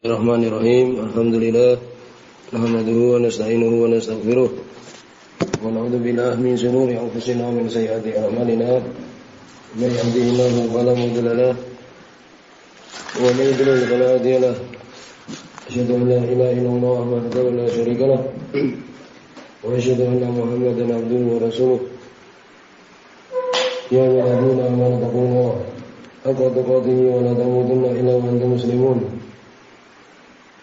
Bismillahirrahmanirrahim. Alhamdulillah. Nahmaduhu wa nasta'inuhu wa nastaghfiruh. Wa na'udzu min shururi anfusina min sayyiati a'malina. Man yahdihillahu fala mudilla lahu wa man yudlil fala hadiya lahu. La la wa abduhu wa rasuluh. Ya ayyuhalladzina amanu taqullaha haqqa tuqatih wa la antum muslimun.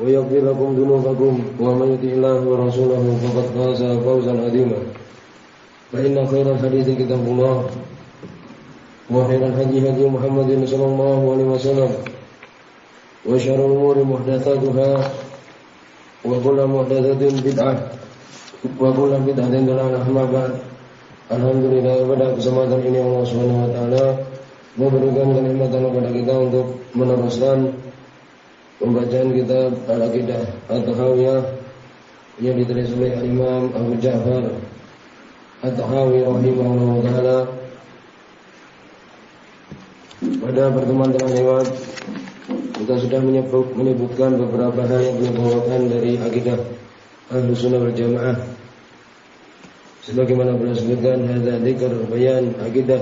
ويغفر لكم ذنوبكم ومن يطع الله ورسوله فقد فاز فوزا عظيما فإن خير الحديث كتاب الله وخير الهدي هدي محمد صلى الله عليه وسلم وشر الأمور محدثاتها وكل محدثة بدعة وكل بدعة ضلالة أما بعد Alhamdulillah pada kesempatan ini Allah Subhanahu wa taala memberikan kenikmatan kepada kita untuk meneruskan pembacaan kitab Al-Aqidah At-Tahawiyah yang ditulis oleh Imam Abu Ja'far At-Tahawi rahimahullah taala. Pada pertemuan telah lewat kita sudah menyebutkan beberapa hal yang dibawakan dari akidah Ahlu Sunnah wal Jamaah. Sebagaimana beliau sebutkan hadza dzikr bayan akidah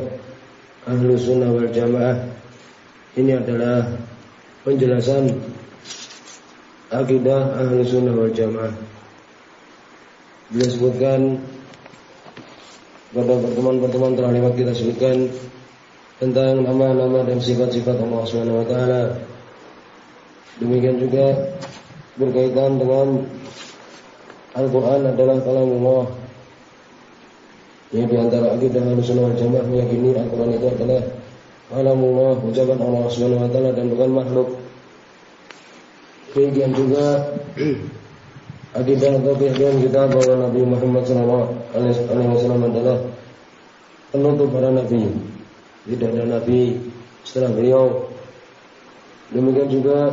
Ahlu Sunnah wal Jamaah. Ini adalah penjelasan akidah ahli sunnah wal jamaah. Bila sebutkan pada pertemuan-pertemuan terakhir kita sebutkan tentang nama-nama dan sifat-sifat Allah Subhanahu wa taala. Demikian juga berkaitan dengan Al-Qur'an adalah kalamullah. Ini di antara akidah Ahlussunnah wal Jamaah meyakini Al-Qur'an itu adalah ucapan Allah Subhanahu wa taala dan bukan makhluk. Kemudian juga akidah atau keyakinan kita bahwa Nabi Muhammad SAW adalah penutup para nabi. Tidak ada nabi setelah beliau. Demikian juga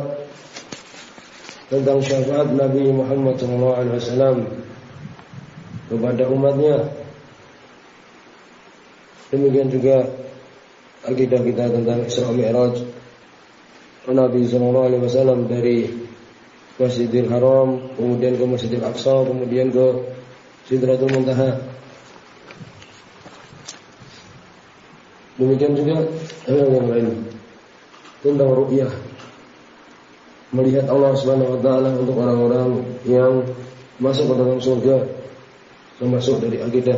tentang syafaat Nabi Muhammad SAW kepada umatnya. Demikian juga akidah kita tentang Isra Mi'raj Nabi SAW dari Masjidil Haram, kemudian ke Masjidil Aqsa, kemudian ke Sidratul Muntaha. Demikian juga hal yang lain tentang ru'yah. Melihat Allah Subhanahu wa taala untuk orang-orang yang masuk ke dalam surga termasuk dari akidah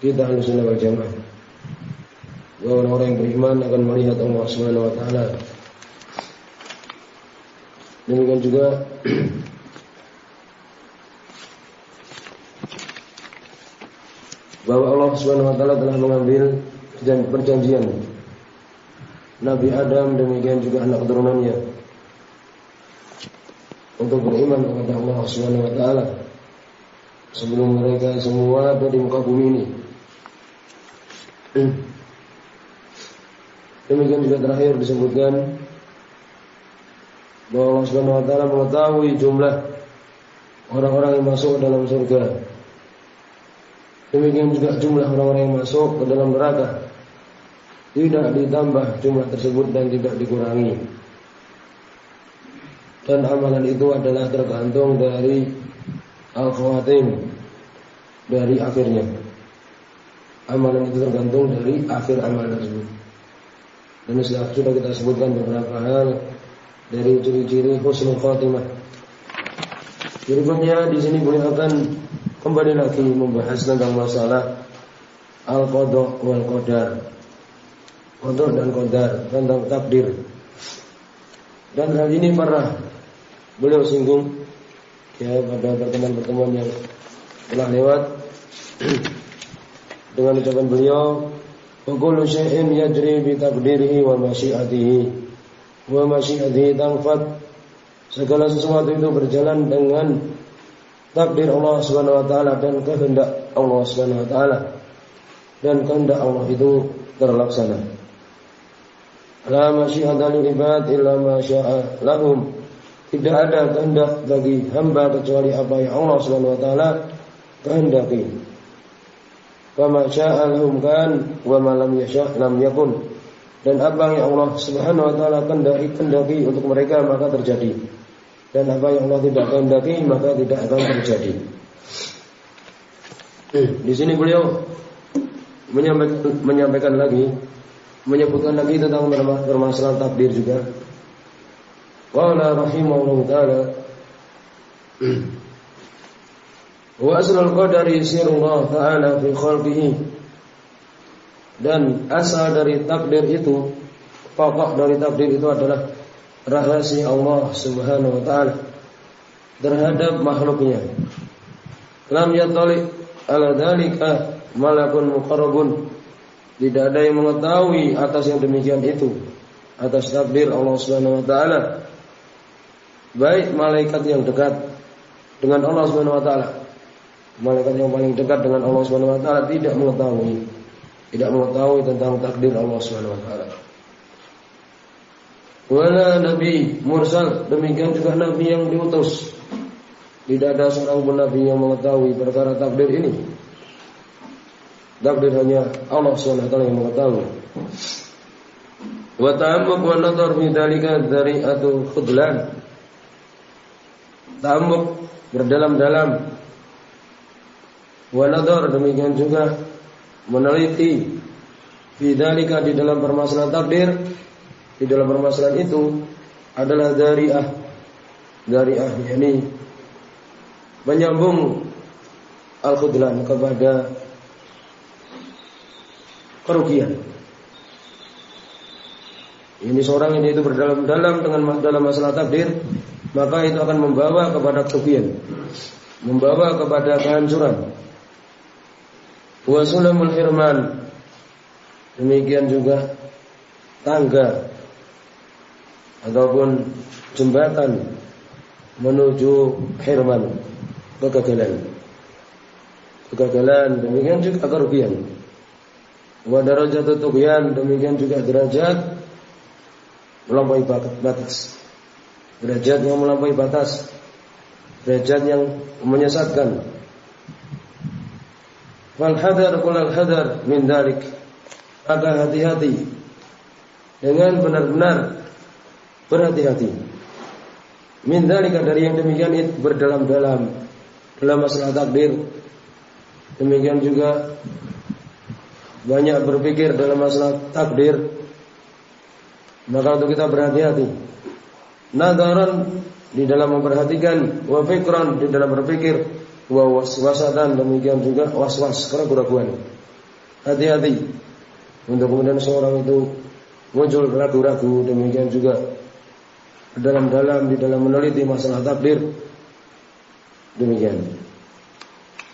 kita Ahlussunnah wal Jamaah. Bahwa orang-orang yang beriman akan melihat Allah Subhanahu wa taala Demikian juga bahwa Allah Subhanahu wa taala telah mengambil perjanjian Nabi Adam demikian juga anak keturunannya untuk beriman kepada Allah Subhanahu wa taala sebelum mereka semua ada di muka bumi ini. Demikian juga terakhir disebutkan bahwa Allah Subhanahu wa taala mengetahui jumlah orang-orang yang masuk ke dalam surga. Demikian juga jumlah orang-orang yang masuk ke dalam neraka. Tidak ditambah jumlah tersebut dan tidak dikurangi. Dan amalan itu adalah tergantung dari al-khawatim dari akhirnya. Amalan itu tergantung dari akhir amalan tersebut. Dan sudah kita sebutkan beberapa hal dari ciri-ciri husnul khatimah. Berikutnya di sini boleh akan kembali lagi membahas tentang masalah al-qada wal qadar. Qada dan qadar tentang takdir. Dan hal ini pernah beliau singgung ya pada pertemuan-pertemuan yang telah lewat dengan ucapan beliau wa kullu syai'in yajri bi taqdirihi wa masyiatihi wa masyiatihi tanfat segala sesuatu itu berjalan dengan takdir Allah Subhanahu wa taala dan kehendak Allah Subhanahu wa taala dan kehendak Allah itu terlaksana. La masyiata lil ibad illa ma syaa lahum. Tidak ada kehendak bagi hamba kecuali apa yang Allah Subhanahu wa taala kehendaki. Wa ma syaa lahum kan wa ma lam yasha lam yakun. Dan apa yang Allah Subhanahu wa taala kehendaki, kehendaki untuk mereka maka terjadi. Dan apa yang Allah tidak kehendaki maka tidak akan terjadi. Di sini beliau menyampaikan, menyampaikan lagi menyebutkan lagi tentang permasalahan takdir juga. Qala rahimahullah taala Wa aslul qadari sirullah ta'ala fi khalqihi Dan asal dari takdir itu Pokok dari takdir itu adalah Rahasia Allah subhanahu wa ta'ala Terhadap makhluknya Lam yatalik ala dalika malakun muqarrabun tidak ada yang mengetahui atas yang demikian itu atas takdir Allah Subhanahu wa taala. Baik malaikat yang dekat dengan Allah Subhanahu wa taala. Malaikat yang paling dekat dengan Allah Subhanahu wa taala tidak mengetahui tidak mengetahui tentang takdir Allah Subhanahu wa taala. Wala nabi mursal demikian juga nabi yang diutus. Tidak ada seorang pun nabi yang mengetahui perkara takdir ini Takdir hanya Allah SWT yang mengetahui. Wa ta'ammuq wa nadhar fi dalika dzari'atu khudlan. Ta'ammuq berdalam-dalam. Wa nadhar demikian juga meneliti fi dalika di dalam permasalahan takdir di dalam permasalahan itu adalah dari'ah dari'ah yakni menyambung al-khudlan kepada kerugian. Ini seorang ini itu berdalam-dalam dengan dalam masalah takdir, maka itu akan membawa kepada kerugian, membawa kepada kehancuran. Wasulamul firman, demikian juga tangga ataupun jembatan menuju firman kegagalan. Kegagalan demikian juga kerugian. Wa darajat tughyan demikian juga derajat melampaui batas. Derajat yang melampaui batas. Derajat yang menyesatkan. Wal hadar kulal hadar min dalik. Maka hati-hati dengan benar-benar berhati-hati. Min dalika dari yang demikian itu berdalam-dalam dalam masalah takdir. Demikian juga banyak berpikir dalam masalah takdir, maka untuk kita berhati-hati. Nadaran di dalam memperhatikan, wa fikran di dalam berpikir, wa waswasatan demikian juga was-was keraguan. Hati-hati untuk kemudian seorang itu muncul ragu-ragu demikian juga dalam-dalam di dalam meneliti masalah takdir demikian.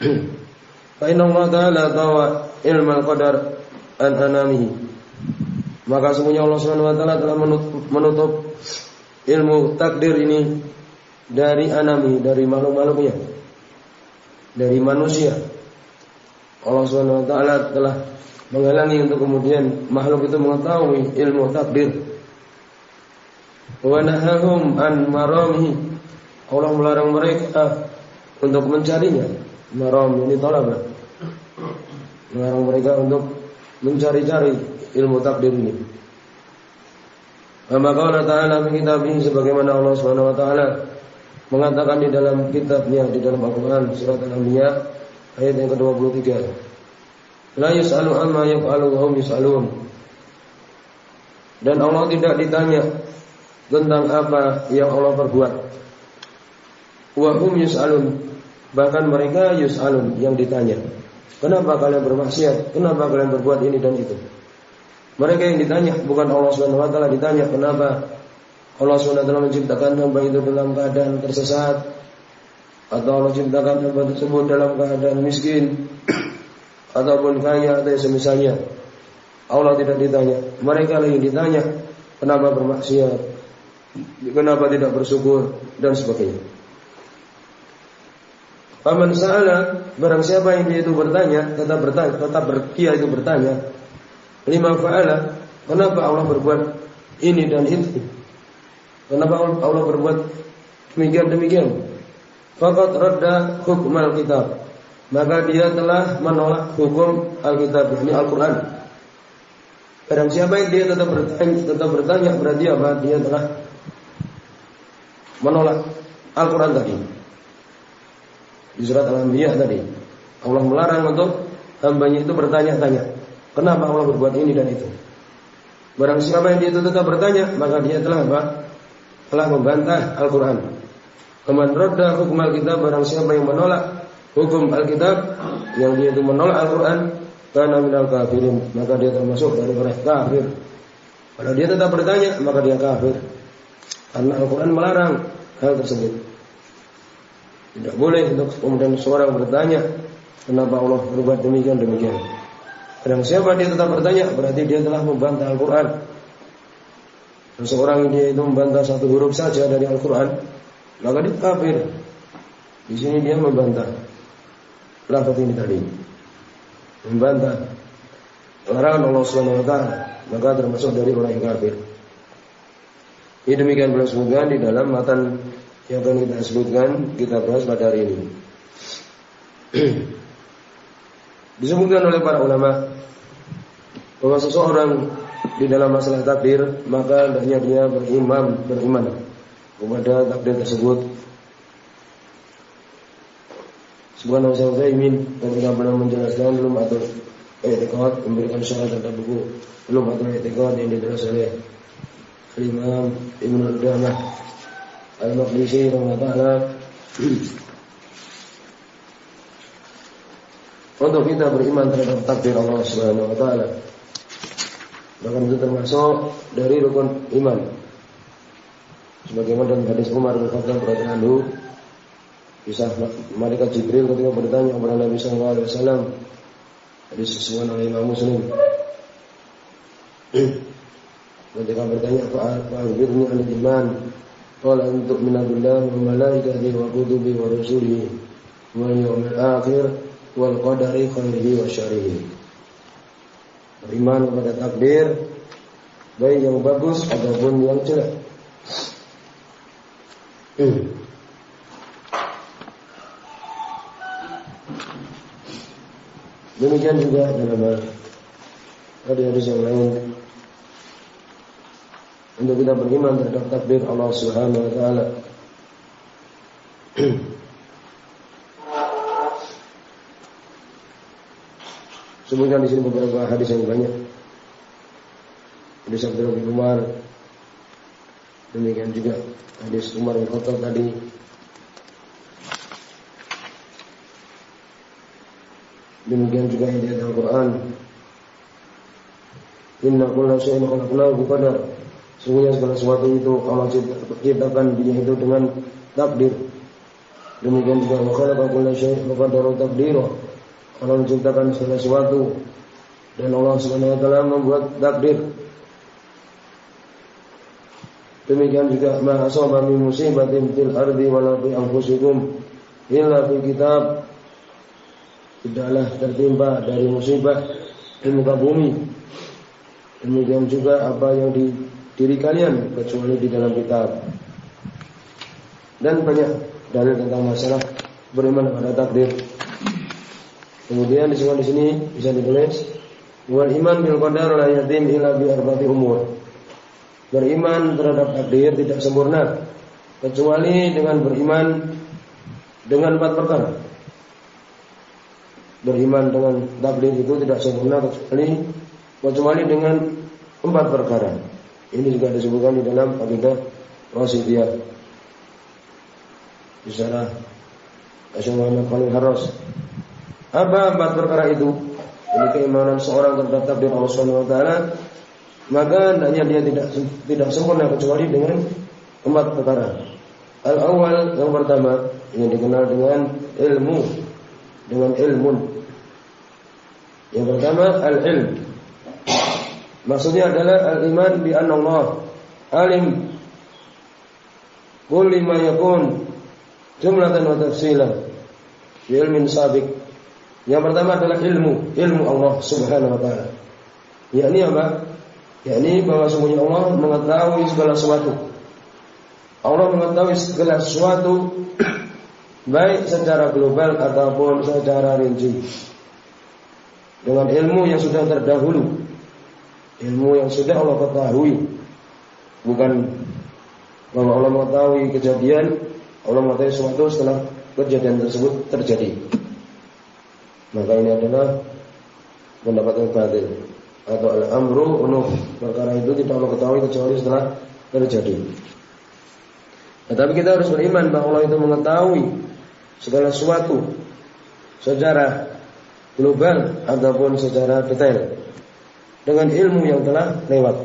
Fa inna Allah Ta'ala tawa ilmal qadar an anamihi. Maka semuanya Allah Subhanahu wa taala telah menutup ilmu takdir ini dari anami, dari makhluk-makhluknya. Dari manusia. Allah Subhanahu wa taala telah menghalangi untuk kemudian makhluk itu mengetahui ilmu takdir. Wa nahahum an maramihi. Allah melarang mereka untuk mencarinya. Maram ini tolak melarang mereka untuk mencari-cari ilmu takdir ini. Maka Allah Ta'ala ini sebagaimana Allah Subhanahu Wa Ta'ala mengatakan di dalam kitabnya di dalam Al-Quran surat Al-Anbiya ayat yang ke-23. La yus'alu amma yaf'alu wa hum yus'alun. Dan Allah tidak ditanya tentang apa yang Allah perbuat. Wa hum yus'alun. Bahkan mereka yus'alun yang ditanya. Kenapa kalian bermaksiat? Kenapa kalian berbuat ini dan itu? Mereka yang ditanya bukan Allah Subhanahu wa taala ditanya kenapa Allah taala menciptakan hamba itu dalam keadaan tersesat atau Allah ciptakan hamba tersebut dalam keadaan miskin ataupun kaya atau semisalnya. Allah tidak ditanya. Mereka yang ditanya kenapa bermaksiat, kenapa tidak bersyukur dan sebagainya. Paman sa'ala barang siapa yang dia itu bertanya, tetap bertanya, tetap berkia itu bertanya, lima fa'ala, kenapa Allah berbuat ini dan itu? Kenapa Allah berbuat demikian demikian? Fakat radda hukum kitab. Maka dia telah menolak hukum Alkitab, ini Al-Quran. Barang siapa yang dia tetap bertanya, tetap bertanya berarti apa? Dia telah menolak Al-Quran tadi di surat Al-Anbiya tadi. Allah melarang untuk hambanya itu bertanya-tanya. Kenapa Allah berbuat ini dan itu? Barang siapa yang dia tetap bertanya, maka dia telah apa? Telah membantah Al-Quran. Keman roda hukum Alkitab barang siapa yang menolak hukum Alkitab yang dia itu menolak Al-Quran karena minal kafirin maka dia termasuk dari orang kafir. Kalau dia tetap bertanya maka dia kafir. Karena Al-Quran melarang hal tersebut. Tidak boleh untuk kemudian seorang bertanya kenapa Allah berbuat demikian demikian. Dan siapa dia tetap bertanya berarti dia telah membantah Al-Quran. Seseorang dia itu membantah satu huruf saja dari Al-Quran, maka dia kafir. Di sini dia membantah lafaz ini tadi. Membantah larangan Allah Subhanahu wa taala, maka termasuk dari orang yang kafir. Ini demikian pula di dalam matan yang akan kita sebutkan kita bahas pada hari ini. Disebutkan oleh para ulama bahwa seseorang di dalam masalah takdir maka hendaknya dia beriman beriman kepada takdir tersebut. Subhanahu wa ta'ala ketika pernah menjelaskan belum atau etikot memberikan syarat tentang buku belum atau etikot yang ditulis oleh Imam Ibnu Qudamah Al-Maqdisi rahimahullah untuk kita beriman terhadap takdir Allah Subhanahu wa taala. Bahkan itu termasuk dari rukun iman. Sebagaimana dalam hadis Umar bin Khattab radhiyallahu anhu kisah malaikat Jibril ketika bertanya kepada Nabi sallallahu alaihi wasallam hadis sesuai oleh Imam Muslim. Ketika bertanya, "Fa'akhbirni 'anil iman?" Qala an tu'mina billahi wa malaikatihi wa kutubihi wa rusulihi wal yawmil akhir wal qadari khairihi wa syarrihi. Beriman kepada takdir baik yang bagus ataupun yang jelek. Demikian juga dalam hadis-hadis yang lain untuk kita beriman terhadap takdir Allah Subhanahu wa taala. Sebutkan di sini beberapa hadis yang banyak. Hadis Abdullah bin Umar. Demikian juga hadis Umar bin Khattab tadi. Demikian juga yang di Al-Quran. Inna kulla syai'in khalaqnahu biqadar. Sungguhnya segala sesuatu itu Allah ciptakan dia itu dengan takdir. Demikian juga wa khalaqa kulla syai'in faqadara taqdira. Allah menciptakan segala sesuatu dan Allah Subhanahu wa taala membuat takdir. Demikian juga ma asaba min musibatin fil ardi wala fi anfusikum illa fi kitab. Tidaklah tertimpa dari musibah di muka bumi. Demikian juga apa yang di diri kalian kecuali di dalam kitab. Dan banyak dalil tentang masalah beriman pada takdir. Kemudian di di sini bisa ditulis wal iman bil qadar la yatim illa bi arba'ati umur. Beriman terhadap takdir tidak sempurna kecuali dengan beriman dengan empat perkara. Beriman dengan takdir itu tidak sempurna kecuali kecuali dengan empat perkara. Ini juga disebutkan di dalam akidah Rasidiyah. Di sana Muhammad Khalil Harras. Apa empat perkara itu? Ini keimanan seorang terhadap takdir Allah Subhanahu wa taala, maka hendaknya dia tidak tidak sempurna kecuali dengan empat perkara. Al awal yang pertama yang dikenal dengan ilmu dengan ilmu. Yang pertama al ilm Maksudnya adalah al-iman bi anna Allah alim kulli ma yakun jumlatan wa tafsilan. ilmin sabik. Yang pertama adalah ilmu, ilmu Allah Subhanahu wa taala. Yakni apa? Yakni bahwa semuanya Allah mengetahui segala sesuatu. Allah mengetahui segala sesuatu baik secara global ataupun secara rinci. Dengan ilmu yang sudah terdahulu, ilmu yang sudah Allah ketahui, bukan bahwa Allah mengetahui kejadian, Allah mengetahui sesuatu setelah kejadian tersebut terjadi. Maka ini adalah pendapat yang batil atau al-amru unuf. Perkara itu tidak Allah ketahui kecuali setelah terjadi. Tetapi kita harus beriman bahwa Allah itu mengetahui segala sesuatu secara global ataupun secara detail dengan ilmu yang telah lewat.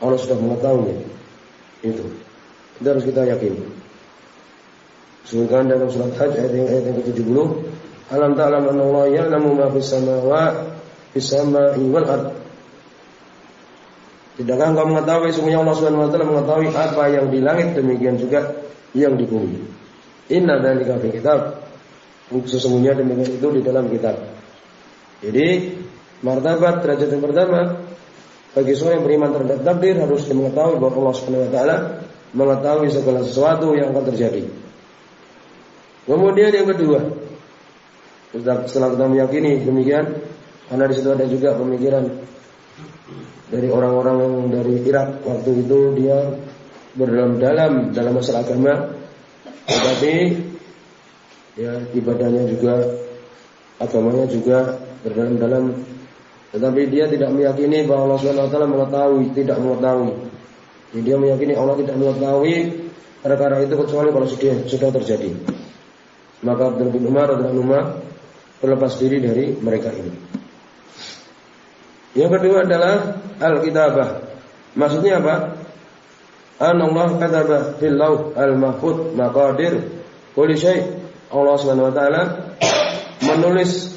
Allah sudah mengetahuinya. Itu. Itu harus kita yakin. Sebutkan dalam surat Hajj ayat ayat yang ke-70, Alam ta'lam anna Allah ya'lamu ma fis samawati fis sama'i wal ard. Tidakkah engkau mengetahui semuanya Allah Subhanahu wa taala mengetahui apa yang di langit demikian juga yang di bumi. Inna dzalika fi kitab. Sesungguhnya demikian itu di dalam kitab. Jadi martabat derajat yang pertama bagi seorang yang beriman terhadap takdir harus mengetahui bahwa Allah Subhanahu wa taala mengetahui segala sesuatu yang akan terjadi. Kemudian yang kedua, setelah kita meyakini demikian, karena di situ ada juga pemikiran dari orang-orang yang dari Irak waktu itu dia berdalam-dalam dalam masalah agama, tetapi ya ibadahnya juga agamanya juga berdalam-dalam tetapi dia tidak meyakini bahwa Allah Subhanahu taala mengetahui, tidak mengetahui. Jadi dia meyakini Allah tidak mengetahui perkara itu kecuali kalau sudah sudah terjadi. Maka Abdul bin Umar radhiyallahu berlepas diri dari mereka ini. Yang kedua adalah al-kitabah. Maksudnya apa? An Allah kataba fil lauh al-mahfud maqadir kulli syai. Allah Subhanahu wa taala menulis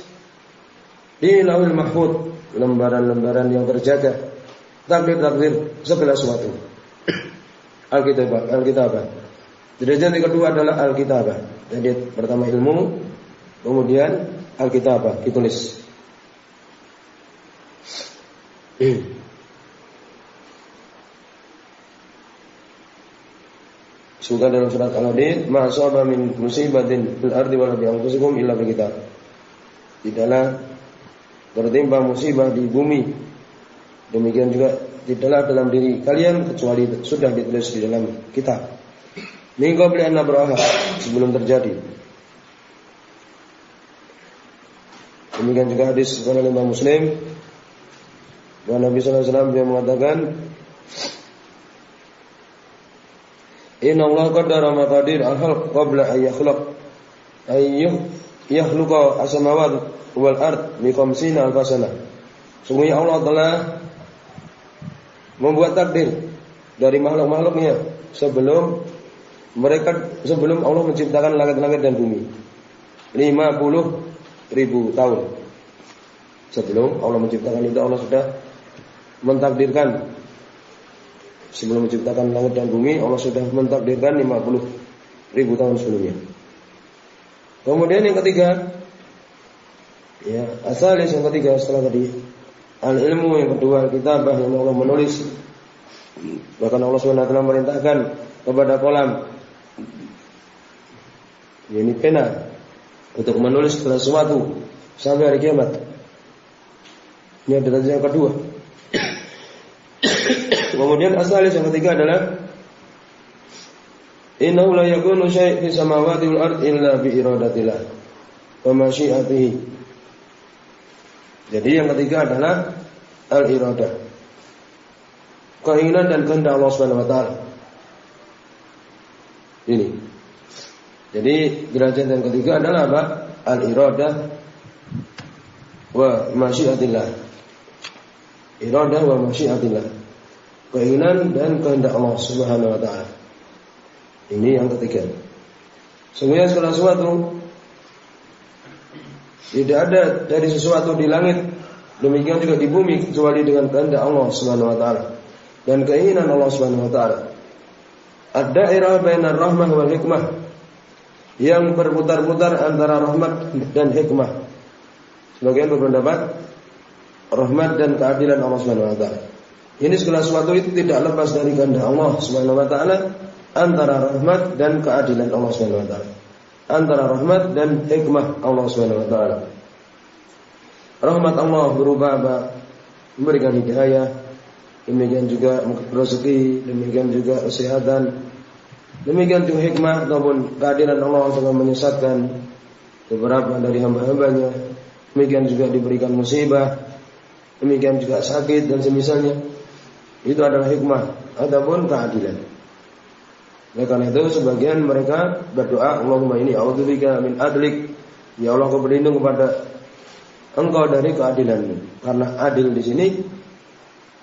di lauhul mahfud lembaran-lembaran yang terjaga takdir-takdir segala sesuatu. Alkitabah, Alkitabah. Derajat yang kedua adalah Alkitabah. Jadi pertama ilmu, kemudian Alkitabah ditulis. Sudah dalam surat Al-Hadid, "Ma min musibatin fil ardi wa la bi anfusikum illa bi kitab." Tidaklah tertimpa musibah di bumi. Demikian juga tidaklah dalam diri kalian kecuali sudah ditulis di dalam kitab. Minggu beli anak sebelum terjadi. Demikian juga hadis oleh Imam Muslim bahwa Nabi Sallallahu Alaihi Wasallam mengatakan Inna Allah qaddara maqadir al-khalq qabla an yakhluq ayyuh yakhluqa as-samawati wal ard bi khamsina alfasana. Sungguhnya Allah telah membuat takdir dari makhluk-makhluknya sebelum mereka sebelum Allah menciptakan langit-langit dan bumi. 50 ribu tahun. Sebelum Allah menciptakan itu Allah sudah mentakdirkan sebelum menciptakan langit dan bumi Allah sudah mentakdirkan 50 ribu tahun sebelumnya. Kemudian yang ketiga Ya, asalis yang ketiga setelah tadi al ilmu yang kedua kitabah yang Allah menulis bahkan Allah SWT merintahkan kepada kolam ini pena untuk menulis segala sesuatu sampai hari kiamat. Ini adalah yang kedua. Kemudian asalis yang ketiga adalah Innahu la yakunu syai' fi samawati wal ard illa bi iradatillah wa masyiatihi. Jadi yang ketiga adalah al-iradah. Keinginan dan kehendak Allah Subhanahu wa taala. Ini. Jadi derajat yang ketiga adalah apa? Al-iradah wa masyiatillah. Iradah wa masyiatillah. Keinginan dan kehendak Allah Subhanahu wa taala. Ini yang ketiga. Semuanya segala sesuatu tidak ada dari sesuatu di langit demikian juga di bumi kecuali dengan kehendak Allah Subhanahu wa taala dan keinginan Allah Subhanahu wa taala. Ad-dairah bainar rahmah wal hikmah. Yang berputar-putar antara rahmat dan hikmah. Sebagian berpendapat rahmat dan keadilan Allah Subhanahu wa taala. Ini segala sesuatu itu tidak lepas dari kehendak Allah Subhanahu wa taala antara rahmat dan keadilan Allah Subhanahu wa taala. Antara rahmat dan hikmah Allah Subhanahu wa taala. Rahmat Allah berupa apa? Memberikan hidayah, demikian juga rezeki, demikian juga kesehatan, demikian juga hikmah ataupun keadilan Allah untuk menyesatkan beberapa dari hamba-hambanya, demikian juga diberikan musibah, demikian juga sakit dan semisalnya. Itu adalah hikmah ataupun keadilan. Oleh karena itu sebagian mereka berdoa Allahumma ini a'udzubika min adlik. Ya Allah kau berlindung kepada engkau dari keadilan. Karena adil di sini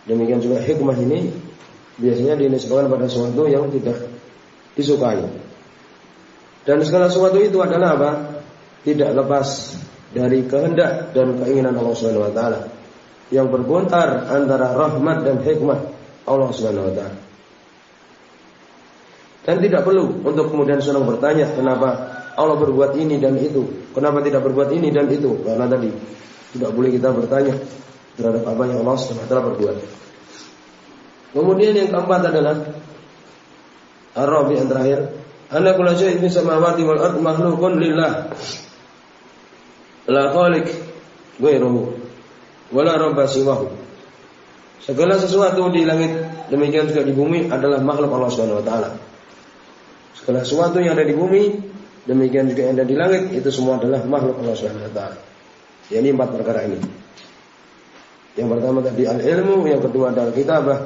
demikian juga hikmah ini biasanya dinisbahkan pada sesuatu yang tidak disukai. Dan segala sesuatu itu adalah apa? Tidak lepas dari kehendak dan keinginan Allah Subhanahu wa taala yang berputar antara rahmat dan hikmah Allah Subhanahu wa taala. Dan tidak perlu untuk kemudian senang bertanya kenapa Allah berbuat ini dan itu, kenapa tidak berbuat ini dan itu. Karena tadi tidak boleh kita bertanya terhadap apa yang Allah Subhanahu wa taala berbuat. Kemudian yang keempat adalah Ar-Rabi yang terakhir, anna kullu syai'in fis samawati wal ard makhluqun lillah. La khaliq ghairuhu wala rabba siwahu. Segala sesuatu di langit demikian juga di bumi adalah makhluk Allah Subhanahu wa taala. Segala sesuatu yang ada di bumi demikian juga yang ada di langit itu semua adalah makhluk Allah Subhanahu wa taala. Empat perkara ini. Yang pertama tadi al-ilmu, yang kedua adalah kitabah,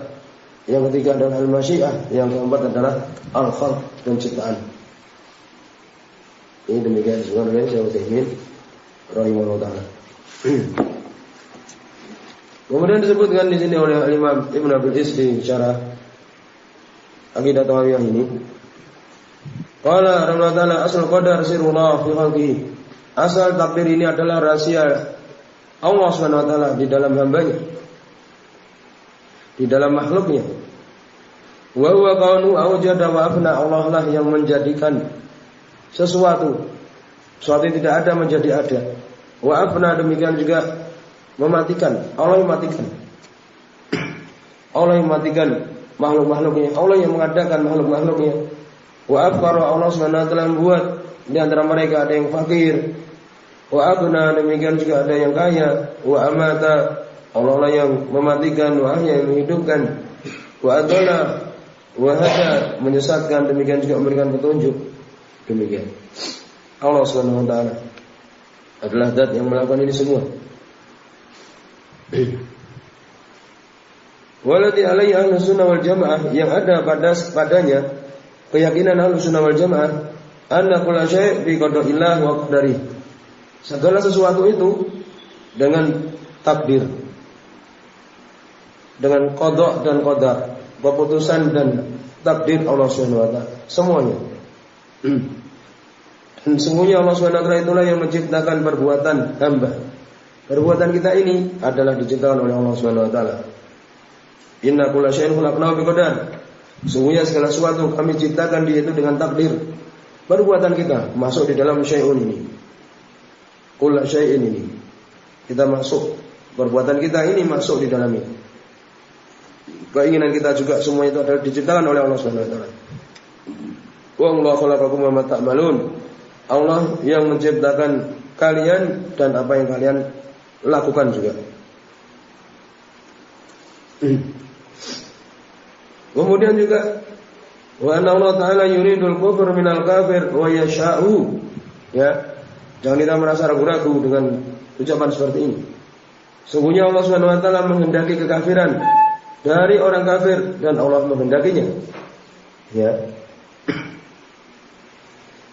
yang ketiga adalah al-masyiah, yang keempat adalah al-khalq dan ciptaan. Ini demikian sebenarnya saya ingin rahimahullah taala. Kemudian disebutkan di sini oleh Imam Ibn Abil Is di syarah Aqidah Tawawiyah ini. Qala Rabbana ta'ala asal qadar sirullah fi khalqihi. Asal takdir ini adalah rahasia Allah Subhanahu wa taala di dalam hambanya. Di dalam makhluknya. Wa huwa kaunu awjada wa afna Allah lah yang menjadikan sesuatu sesuatu yang tidak ada menjadi ada. Wa afna demikian juga mematikan. Allah yang mematikan. Allah yang mematikan makhluk-makhluknya. Allah yang mengadakan makhluk-makhluknya. Wa afkara Allah SWT membuat di antara mereka ada yang fakir. Wa abna demikian juga ada yang kaya. Wa amata Allah lah yang mematikan. Wa ahya yang menghidupkan. Wa adala wa menyesatkan demikian juga memberikan petunjuk. Demikian. Allah SWT adalah zat yang melakukan ini semua. Walati alaihi ahlu sunnah wal jamaah yang ada pada padanya keyakinan ahlu sunnah wal jamaah anna kulla syai' bi qadarillah wa qadari. Segala sesuatu itu dengan takdir. Dengan kodok dan kodar, keputusan dan takdir Allah Subhanahu wa taala. Semuanya. Dan sungguhnya Allah Subhanahu wa taala itulah yang menciptakan perbuatan hamba. Perbuatan kita ini adalah diciptakan oleh Allah Subhanahu wa taala. Inna kulla syai'in khalaqnahu biqadar. Sungguhnya segala sesuatu kami ciptakan dia itu dengan takdir. Perbuatan kita masuk di dalam syai'un ini. Kulla syai'in ini. Kita masuk perbuatan kita ini masuk di dalam ini. Keinginan kita juga semua itu adalah diciptakan oleh Allah Subhanahu wa taala. Wa Allah khalaqakum wa ma ta'malun. Allah yang menciptakan kalian dan apa yang kalian lakukan juga. Kemudian juga wa Allah taala yuridul kufur minal kafir wa yasha'u. Ya. Jangan kita merasa ragu-ragu dengan ucapan seperti ini. Sungguhnya Allah Subhanahu wa taala menghendaki kekafiran dari orang kafir dan Allah menghendakinya. Ya.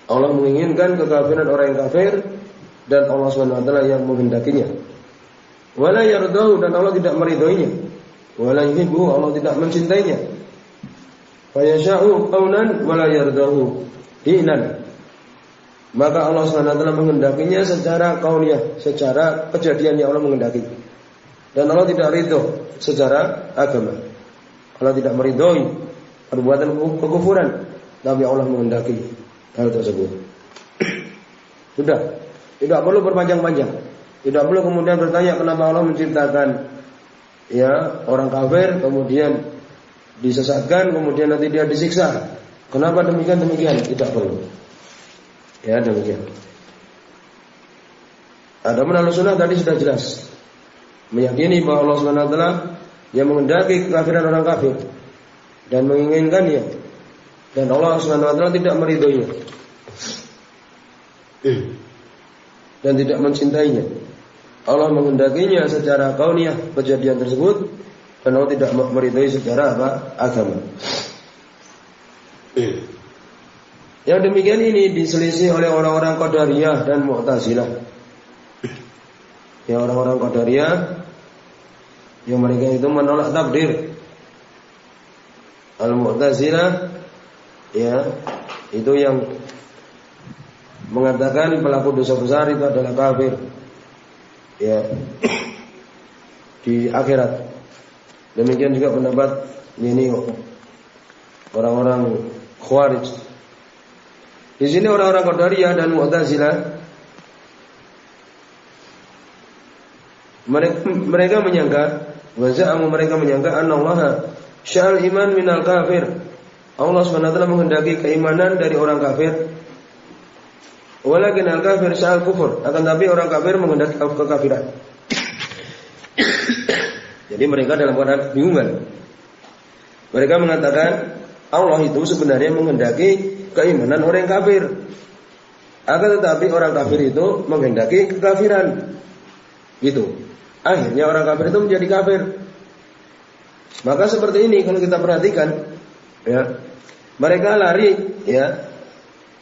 Allah menginginkan kekafiran orang yang kafir dan Allah Subhanahu wa taala yang menghendakinya. Wala yardahu dan Allah tidak meridhoinya. Wala yuhibbu Allah tidak mencintainya. Fa yasha'u qawlan wala yardahu dinan. Maka Allah SWT menghendakinya secara kauniyah, secara kejadian yang Allah menghendaki. Dan Allah tidak ridho secara agama. Allah tidak meridhoi perbuatan kekufuran, tapi Allah menghendaki hal tersebut. Sudah. Tidak perlu berpanjang-panjang. Tidak perlu kemudian bertanya kenapa Allah menciptakan ya orang kafir kemudian disesatkan kemudian nanti dia disiksa. Kenapa demikian demikian? Tidak perlu. Ya demikian. Ada menalur sunnah tadi sudah jelas meyakini bahwa Allah Subhanahu Wa Taala yang mengendaki kekafiran orang kafir dan menginginkannya dan Allah Subhanahu Wa Taala tidak meridhoinya dan tidak mencintainya. Allah mengendakinya secara kauniyah kejadian tersebut dan Allah tidak meridhai secara apa? agama. Yang demikian ini diselisih oleh orang-orang Qadariyah dan Mu'tazilah. Ya orang-orang Qadariyah yang mereka itu menolak takdir. Al-Mu'tazilah ya itu yang mengatakan pelaku dosa besar itu adalah kafir. Ya. Di akhirat. Demikian juga pendapat ini orang-orang Khawarij. Di sini orang-orang Qadariyah dan Mu'tazilah mereka, mereka menyangka waza'amu mereka menyangka Allah syal iman minal kafir. Allah SWT menghendaki keimanan dari orang kafir Walakin al kafir syal kufur. Akan tapi orang kafir menghendaki kekafiran. Jadi mereka dalam keadaan kebingungan. Mereka mengatakan Allah itu sebenarnya menghendaki keimanan orang kafir. Akan tetapi orang kafir itu menghendaki kekafiran. Gitu. Akhirnya orang kafir itu menjadi kafir. Maka seperti ini kalau kita perhatikan ya. Mereka lari ya.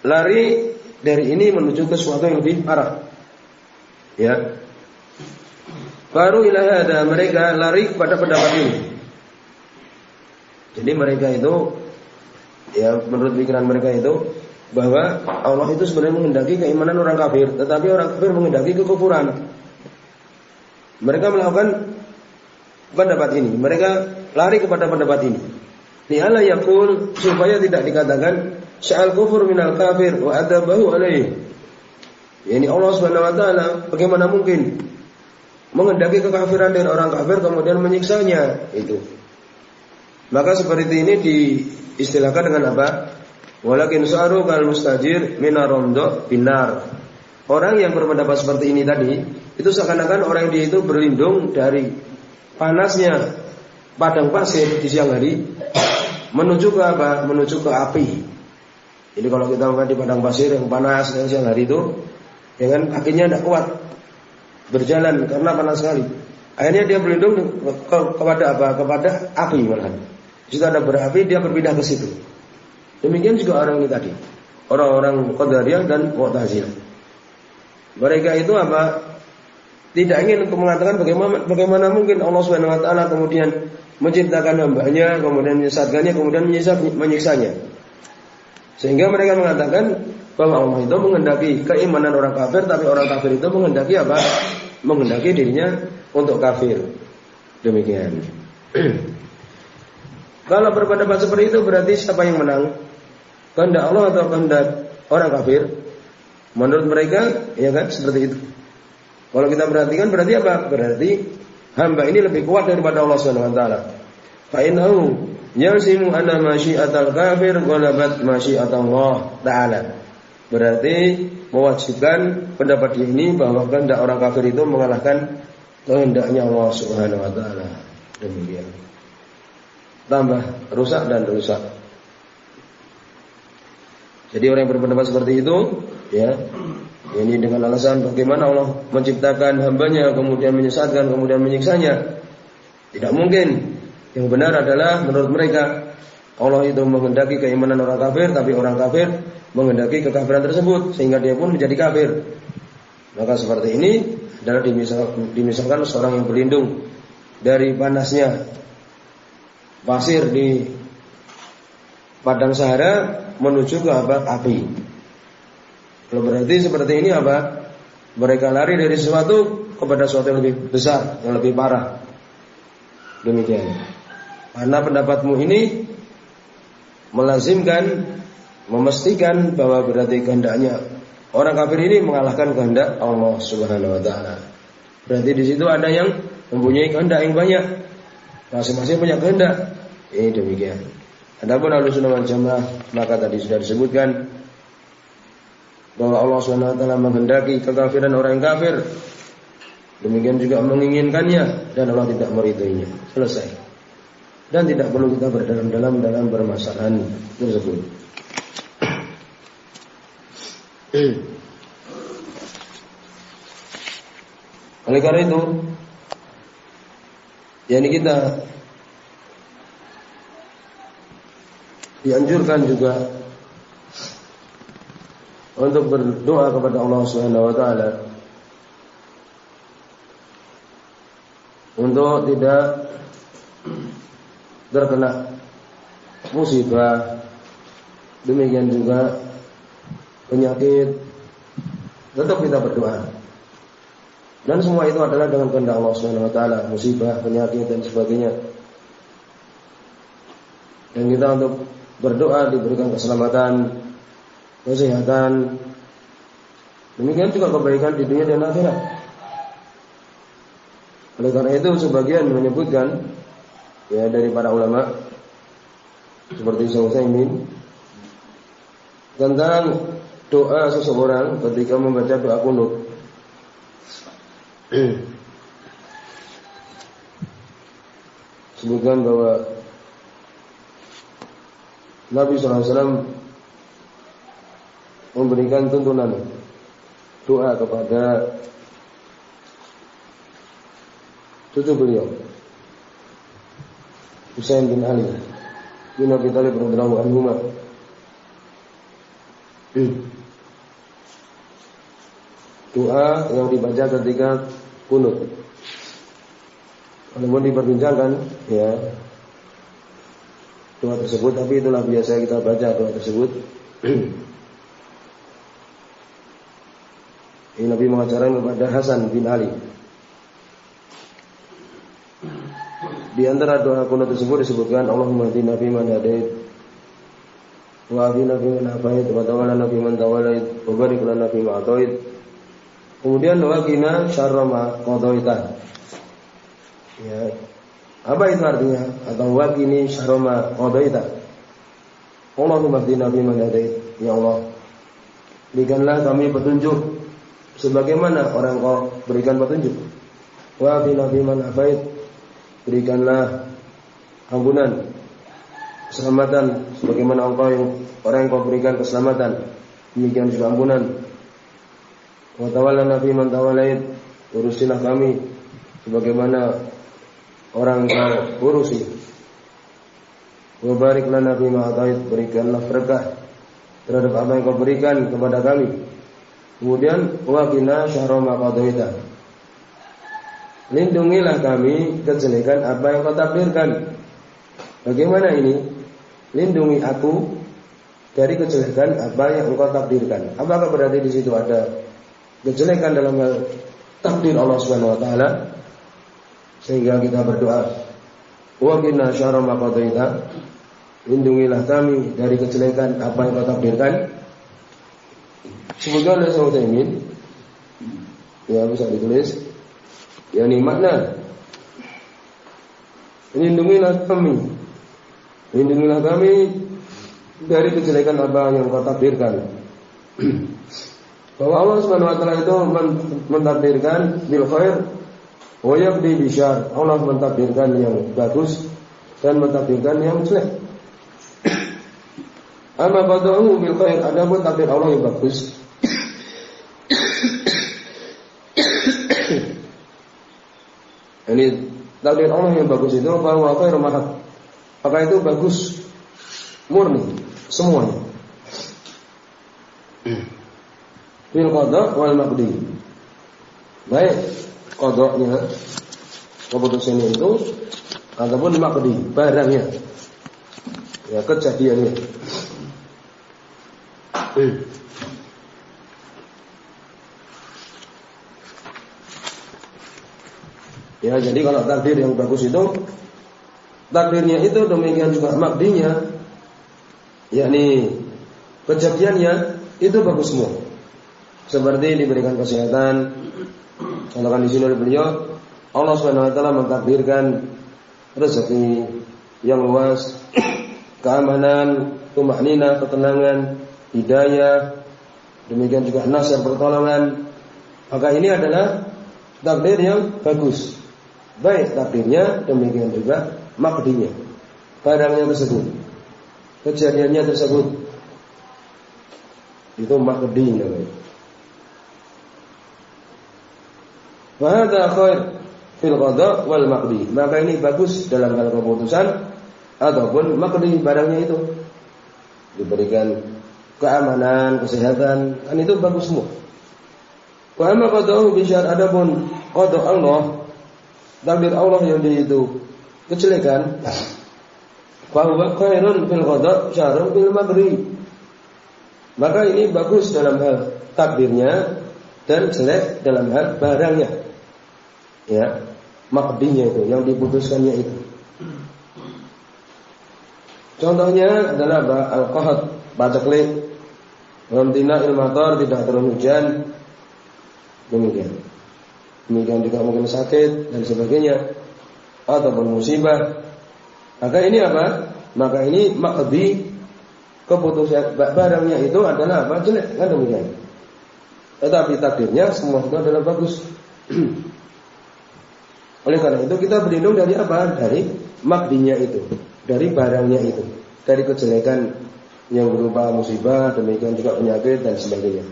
Lari dari ini menuju ke sesuatu yang lebih parah. Ya. Baru ilah ada mereka lari kepada pendapat ini. Jadi mereka itu ya menurut pikiran mereka itu bahwa Allah itu sebenarnya menghendaki keimanan orang kafir, tetapi orang kafir menghendaki kekufuran. Mereka melakukan pendapat ini, mereka lari kepada pendapat ini. Lihala yakul supaya tidak dikatakan Sya'al kufur minal kafir wa adabahu alaih. Ini Allah Subhanahu wa taala bagaimana mungkin mengendaki kekafiran dari orang kafir kemudian menyiksanya itu. Maka seperti ini diistilahkan dengan apa? Walakin sa'ru kal mustajir minarondo binar. Orang yang berpendapat seperti ini tadi itu seakan-akan orang dia itu berlindung dari panasnya padang pasir di siang hari menuju ke apa? Menuju ke api. Jadi kalau kita makan di padang pasir yang panas dan siang hari itu, ya kan kakinya tidak kuat berjalan karena panas sekali. Akhirnya dia berlindung ke, kepada apa? Kepada api malahan. Jika ada berapi dia berpindah ke situ. Demikian juga orang ini tadi. Orang-orang Qadariyah dan Mu'tazilah. Mereka itu apa? Tidak ingin untuk mengatakan bagaimana bagaimana mungkin Allah Subhanahu wa taala kemudian menciptakan hambanya, kemudian menyesatkannya, kemudian menyiksanya. Sehingga mereka mengatakan bahwa Allah itu menghendaki keimanan orang kafir, tapi orang kafir itu menghendaki apa? Menghendaki dirinya untuk kafir. Demikian. Kalau berpendapat seperti itu berarti siapa yang menang? Kehendak Allah atau kehendak orang kafir? Menurut mereka, ya kan seperti itu. Kalau kita perhatikan berarti apa? Berarti hamba ini lebih kuat daripada Allah Subhanahu wa taala. Fa Yasimu anna masyiatal kafir ghalabat masyiatallah taala. Berarti mewajibkan pendapat ini bahwa kehendak orang kafir itu mengalahkan kehendaknya Allah Subhanahu wa taala. Demikian. Tambah rusak dan rusak. Jadi orang yang berpendapat seperti itu, ya, ini dengan alasan bagaimana Allah menciptakan hambanya, kemudian menyesatkan, kemudian menyiksanya. Tidak mungkin yang benar adalah menurut mereka Allah itu menghendaki keimanan orang kafir, tapi orang kafir menghendaki kekafiran tersebut sehingga dia pun menjadi kafir. Maka seperti ini adalah dimisal, dimisalkan seorang yang berlindung dari panasnya pasir di padang Sahara menuju ke apa? api. Kalau berarti seperti ini apa? Mereka lari dari sesuatu kepada sesuatu yang lebih besar, yang lebih parah. Demikian. Karena pendapatmu ini melazimkan, memastikan bahwa berarti kehendaknya orang kafir ini mengalahkan kehendak Allah Subhanahu wa taala. Berarti di situ ada yang mempunyai kehendak yang banyak. Masing-masing punya kehendak. Ini demikian. Adapun ahlu sunnah jamaah maka tadi sudah disebutkan bahwa Allah taala menghendaki kekafiran orang yang kafir. Demikian juga menginginkannya dan Allah tidak meridainya. Selesai. Dan tidak perlu kita berdalam-dalam dalam permasalahan tersebut. Oleh karena itu, yakni kita dianjurkan juga untuk berdoa kepada Allah Subhanahu wa taala. Untuk tidak terkena musibah demikian juga penyakit tetap kita berdoa. Dan semua itu adalah dengan kehendak Allah Subhanahu wa taala musibah penyakit dan sebagainya. Dan kita untuk berdoa diberikan keselamatan, kesehatan. Demikian juga kebaikan di dunia dan akhirat. Oleh karena itu sebagian menyebutkan ya dari para ulama seperti Utsaimin tentang doa seseorang ketika membaca doa kunut. Sebutkan bahwa Nabi SAW memberikan tuntunan doa kepada cucu beliau Husain bin Ali bin Abi Thalib radhiyallahu anhu doa yang dibaca ketika kunut. Walaupun diperbincangkan ya doa tersebut tapi itulah biasa kita baca doa tersebut ini Nabi mengajarkan kepada Hasan bin Ali. Di antara doa kuno tersebut disebutkan Allahumma hadina fi man wa hadina fi man wa tawalla fi man wa barik lana fi ma kemudian doa kina syarra ma ya. Apa itu artinya? Atau wakini syaroma qadaita. Allahumma hdina fi man Ya Allah, berikanlah kami petunjuk sebagaimana orang kau berikan petunjuk. Wa fi man afait. Berikanlah ampunan keselamatan sebagaimana engkau yang orang yang kau berikan keselamatan demikian juga ampunan wa tawallana fi man tawallait urusilah kami sebagaimana orang kau urusi. Wabarik lana bima atait berikanlah berkah terhadap apa yang kau berikan kepada kami. Kemudian waqina syahra ma qadaita. Lindungilah kami kejelekan apa yang kau takdirkan. Bagaimana ini? Lindungi aku dari kejelekan apa yang engkau takdirkan. Apakah berarti di situ ada kejelekan dalam takdir Allah Subhanahu wa taala? Sehingga kita berdoa, wa qina syarra ma qadaita. Lindungilah kami dari kejelekan apa yang kau takdirkan. Semoga oleh Utsaimin ya bisa ditulis. Yakni makna lindungilah kami. Lindungilah kami dari kejelekan apa yang kau takdirkan. Bahwa Allah Subhanahu wa taala itu mentakdirkan bil khair di bishar Allah mentakdirkan yang bagus dan mentakdirkan yang jelek. Amma qadahu bil khair. Pun takdir Allah yang bagus. Ini takdir Allah yang bagus itu bahwa khair mahab. Maka itu bagus murni semuanya. Bil qada wal maqdi. Baik, kodoknya keputusan itu ataupun makdi barangnya ya kejadiannya ya jadi kalau takdir yang bagus itu takdirnya itu demikian juga makdinya yakni kejadiannya itu bagus semua seperti diberikan kesehatan. Katakan di sini oleh beliau, Allah Subhanahu wa taala mentakdirkan rezeki yang luas, keamanan, tumaknina, ketenangan, hidayah, demikian juga nasir pertolongan. Maka ini adalah takdir yang bagus. Baik takdirnya, demikian juga makdinya. Barangnya tersebut. Kejadiannya tersebut. Itu makdi namanya. Wahada khair fil qada wal makdi. Maka ini bagus dalam hal keputusan ataupun makdi barangnya itu. Diberikan keamanan, kesehatan, kan itu bagus semua. Wa amma qada'u bi syar adapun qada Allah takdir Allah yang di itu. Kejelekan fa huwa khairun fil qada syarrun fil maghrib. Maka ini bagus dalam hal takdirnya dan jelek dalam hal barangnya. Ya makdinya itu yang diputuskannya itu. Contohnya adalah al-qahad paceklik Ramtina ilmator tidak turun hujan. Demikian. Demikian juga mungkin sakit dan sebagainya ataupun musibah. Maka ini apa? Maka ini makdi keputusan barangnya itu adalah apa? Jelek kan demikian. Tetapi takdirnya semua itu adalah bagus. Oleh karena itu kita berlindung dari apa? Dari makdinya itu, dari barangnya itu, dari kejelekan yang berupa musibah, demikian juga penyakit dan sebagainya.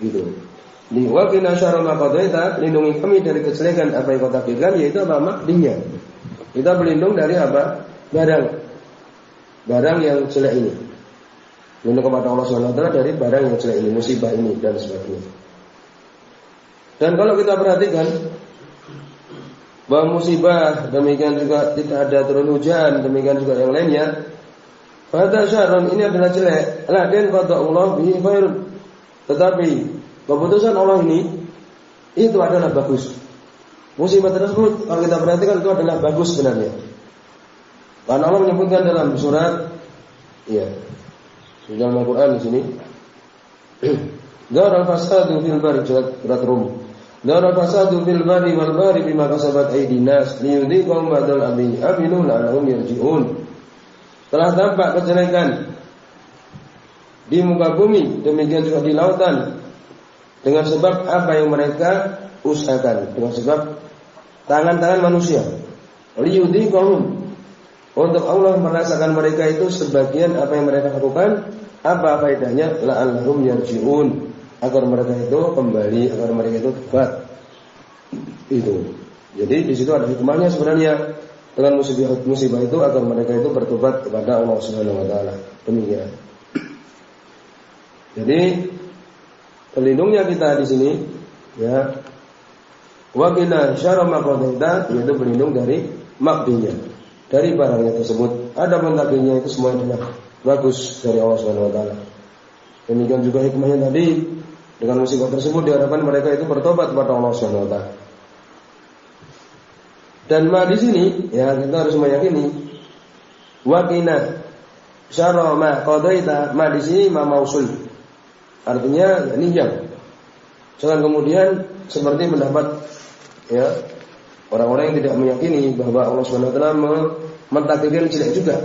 Gitu. Di wakina syarul maqadaita lindungi kami dari kejelekan apa yang kau takdirkan yaitu apa makdinya. Kita berlindung dari apa? Barang. Barang yang jelek ini. Lindung kepada Allah Subhanahu wa dari barang yang jelek ini, musibah ini dan sebagainya. Dan kalau kita perhatikan bahwa musibah demikian juga tidak ada turun hujan demikian juga yang lainnya pada syarun ini adalah jelek laden kata Allah bihi tetapi Keputusan Allah ini itu adalah bagus. Musibah tersebut kalau kita perhatikan itu adalah bagus sebenarnya. Karena Allah menyebutkan dalam surat ya dalam Al-Qur'an di sini Dara fasadu fil bari surat Rum. Dara fasadu fil bari wal bari bima kasabat aydin nas liyudhiqahum ba'dal amilu la'allahum yarji'un. Telah tampak kejelekan di muka bumi, demikian juga di lautan dengan sebab apa yang mereka usahakan? Dengan sebab tangan-tangan manusia. Liyudi kaum untuk Allah merasakan mereka itu sebagian apa yang mereka lakukan apa faedahnya? La'allahum yarji'un. Agar mereka itu kembali agar mereka itu tepat. Itu. Jadi di situ ada hikmahnya sebenarnya. Dengan musibah musibah itu agar mereka itu bertobat kepada Allah Subhanahu wa taala. Demikian. Jadi Pelindungnya kita di sini ya wakina syara maqadaita yaitu berlindung dari makdinya dari barangnya tersebut. Ada takdirnya itu semua adalah bagus dari Allah Subhanahu wa taala. Demikian juga hikmahnya tadi dengan musibah tersebut diharapkan mereka itu bertobat kepada Allah Subhanahu wa taala. Dan ma di sini ya kita harus meyakini wakina syara ma qadaita ma di sini ma mausul Artinya ini yang Jangan kemudian seperti mendapat ya orang-orang yang tidak meyakini bahwa Allah Subhanahu wa taala mentakdirkan jelek juga.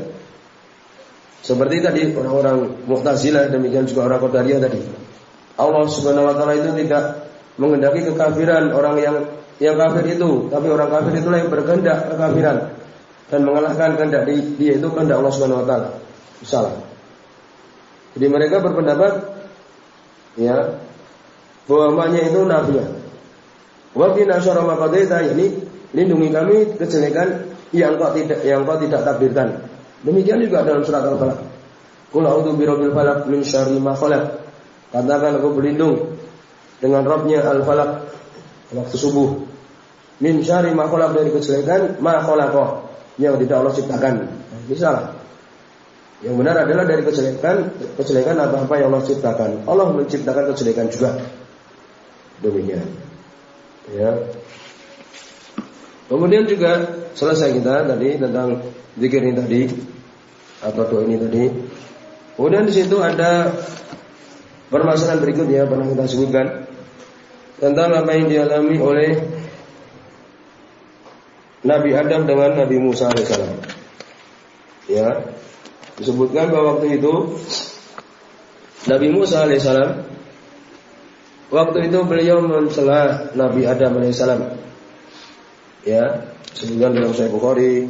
Seperti tadi orang-orang Mu'tazilah demikian juga orang Qadariyah tadi. Allah Subhanahu wa taala itu tidak mengendaki kekafiran orang yang yang kafir itu, tapi orang kafir itulah yang berkehendak kekafiran dan mengalahkan kehendak dia itu kehendak Allah Subhanahu wa taala. Salah. Jadi mereka berpendapat ya bahwa itu nafiah. Wa qina syarra ma qadaita ini lindungi kami kejelekan yang kau tidak yang kau tidak takdirkan. Demikian juga dalam surat Al-Falaq. Qul a'udzu birabbil falaq min syarri ma khalaq. Katakan aku berlindung dengan Rabbnya Al-Falaq waktu subuh. Min syarri ma khalaq dari kejelekan ma khalaqa yang tidak Allah ciptakan. Salah. Yang benar adalah dari kejelekan, kejelekan apa-apa yang Allah ciptakan. Allah menciptakan kejelekan juga. Demikian. Ya. Kemudian juga selesai kita tadi tentang zikir ini tadi atau doa ini tadi. Kemudian di situ ada permasalahan berikutnya pernah kita sebutkan tentang apa yang dialami oleh Nabi Adam dengan Nabi Musa alaihissalam. Ya, disebutkan bahwa waktu itu Nabi Musa alaihissalam waktu itu beliau mencela Nabi Adam alaihissalam. Ya, sebutkan dalam Sahih Bukhari.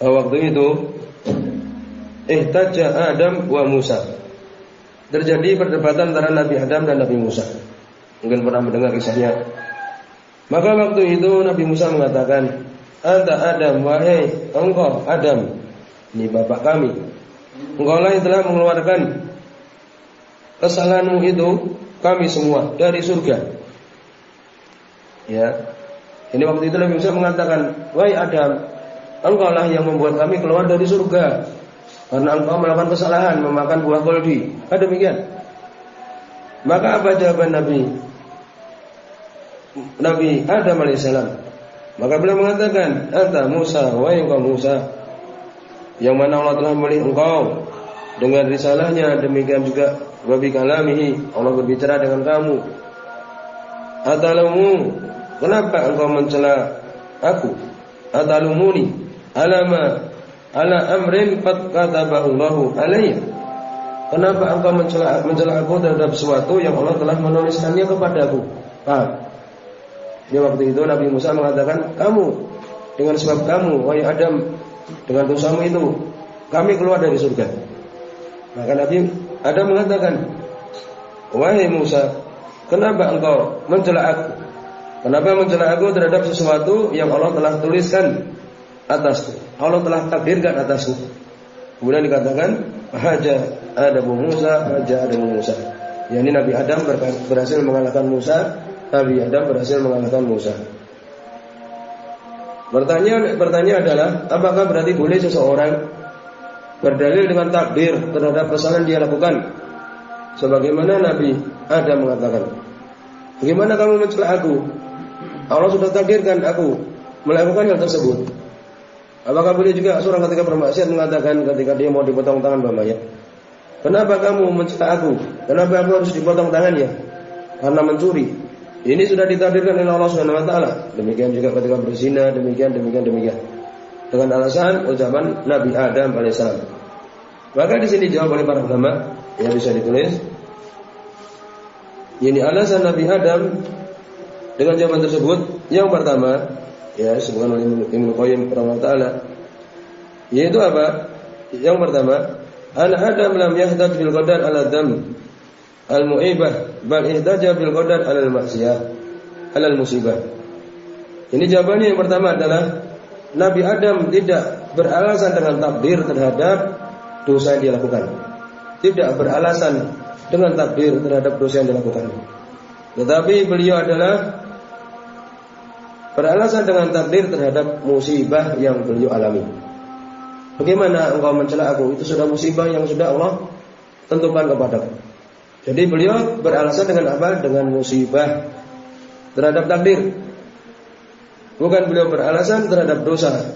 Waktu itu ihtajja Adam wa Musa. Terjadi perdebatan antara Nabi Adam dan Nabi Musa. Mungkin pernah mendengar kisahnya. Maka waktu itu Nabi Musa mengatakan, "Anta Adam, wahai engkau Adam, ini bapak kami. Engkau lah yang telah mengeluarkan kesalahanmu itu kami semua dari surga." Ya. Ini waktu itu Nabi Musa mengatakan, "Wahai Adam, engkau lah yang membuat kami keluar dari surga karena engkau melakukan kesalahan memakan buah kolbi. Ada demikian. Maka apa jawaban Nabi? Nabi Adam alaihissalam. Maka beliau mengatakan, Anta Musa, wahai engkau Musa, yang mana Allah telah memilih engkau dengan risalahnya, demikian juga wabi kalamihi, Allah berbicara dengan kamu. Atalumu, kenapa engkau mencela aku? Atalumuni, alama ala amrin qad katabahu Allahu alayya. Kenapa engkau mencela mencela aku terhadap sesuatu yang Allah telah menuliskannya kepadaku? Paham? Di waktu itu Nabi Musa mengatakan, "Kamu dengan sebab kamu, wahai Adam, dengan dosamu itu, kami keluar dari surga." Maka Nabi Adam mengatakan, "Wahai Musa, kenapa engkau mencela aku? Kenapa mencela aku terhadap sesuatu yang Allah telah tuliskan atasku. Allah telah takdirkan atasku. Kemudian dikatakan haja ada Musa, haja ada Musa. Yani Nabi Adam berhasil mengalahkan Musa, Nabi Adam berhasil mengalahkan Musa. Pertanyaan pertanyaan adalah apakah berarti boleh seseorang berdalil dengan takdir terhadap kesalahan dia lakukan? Sebagaimana Nabi Adam mengatakan, Bagaimana kamu mencela aku? Allah sudah takdirkan aku melakukan hal tersebut. Apakah boleh juga seorang ketika bermaksiat mengatakan ketika dia mau dipotong tangan bapaknya? Kenapa kamu mencela aku? Kenapa aku harus dipotong tangannya? Karena mencuri. Ini sudah ditakdirkan oleh Allah Subhanahu wa taala. Demikian juga ketika berzina, demikian demikian demikian. Dengan alasan ucapan Nabi Adam alaihissalam. Maka di sini jawab oleh para ulama yang bisa ditulis. Ini alasan Nabi Adam dengan jawaban tersebut yang pertama ya sebutkan oleh Ibnu Qayyim taala yaitu apa? Yang pertama, an adam lam yahdad bil qadar ala dam al mu'ibah bal ihtaja bil qadar al maksiyah al musibah. Ini jawabannya yang pertama adalah Nabi Adam tidak beralasan dengan takdir terhadap dosa yang dia lakukan. Tidak beralasan dengan takdir terhadap dosa yang dilakukan. Tetapi beliau adalah beralasan dengan takdir terhadap musibah yang beliau alami. Bagaimana engkau mencela aku? Itu sudah musibah yang sudah Allah tentukan kepadaku. Jadi beliau beralasan dengan apa? Dengan musibah terhadap takdir. Bukan beliau beralasan terhadap dosa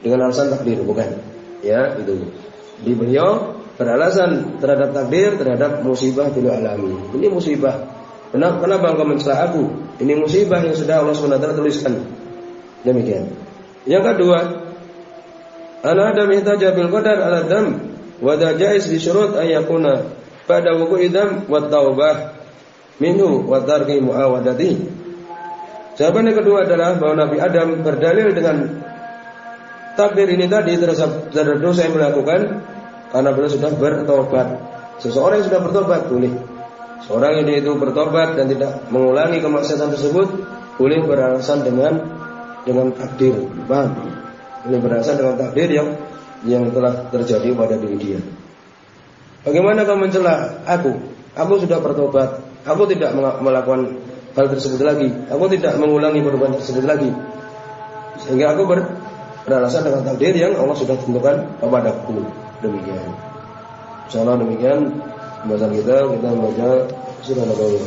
dengan alasan takdir, bukan. Ya, itu. Di beliau beralasan terhadap takdir, terhadap musibah beliau alami. Ini musibah Kenapa, kenapa engkau mencela aku? Ini musibah yang sudah Allah SWT tuliskan. Demikian. Yang kedua, ana adam ihtaja bil qadar ala dam wa da jaiz bi syurut ay yakuna pada wuku idam wa taubah minhu wa tarki muawadati. Jawaban yang kedua adalah bahwa Nabi Adam berdalil dengan takdir ini tadi terhadap dosa yang melakukan karena beliau sudah bertobat. Seseorang yang sudah bertobat boleh Seorang yang itu bertobat dan tidak mengulangi kemaksiatan tersebut boleh beralasan dengan dengan takdir, paham? Boleh beralasan dengan takdir yang yang telah terjadi pada diri dia. Bagaimana kamu mencela aku? Aku sudah bertobat. Aku tidak melakukan hal tersebut lagi. Aku tidak mengulangi perbuatan tersebut lagi. Sehingga aku ber, beralasan dengan takdir yang Allah sudah tentukan kepadaku. Demikian. Insyaallah demikian pembahasan kita kita membaca surah Nabawi.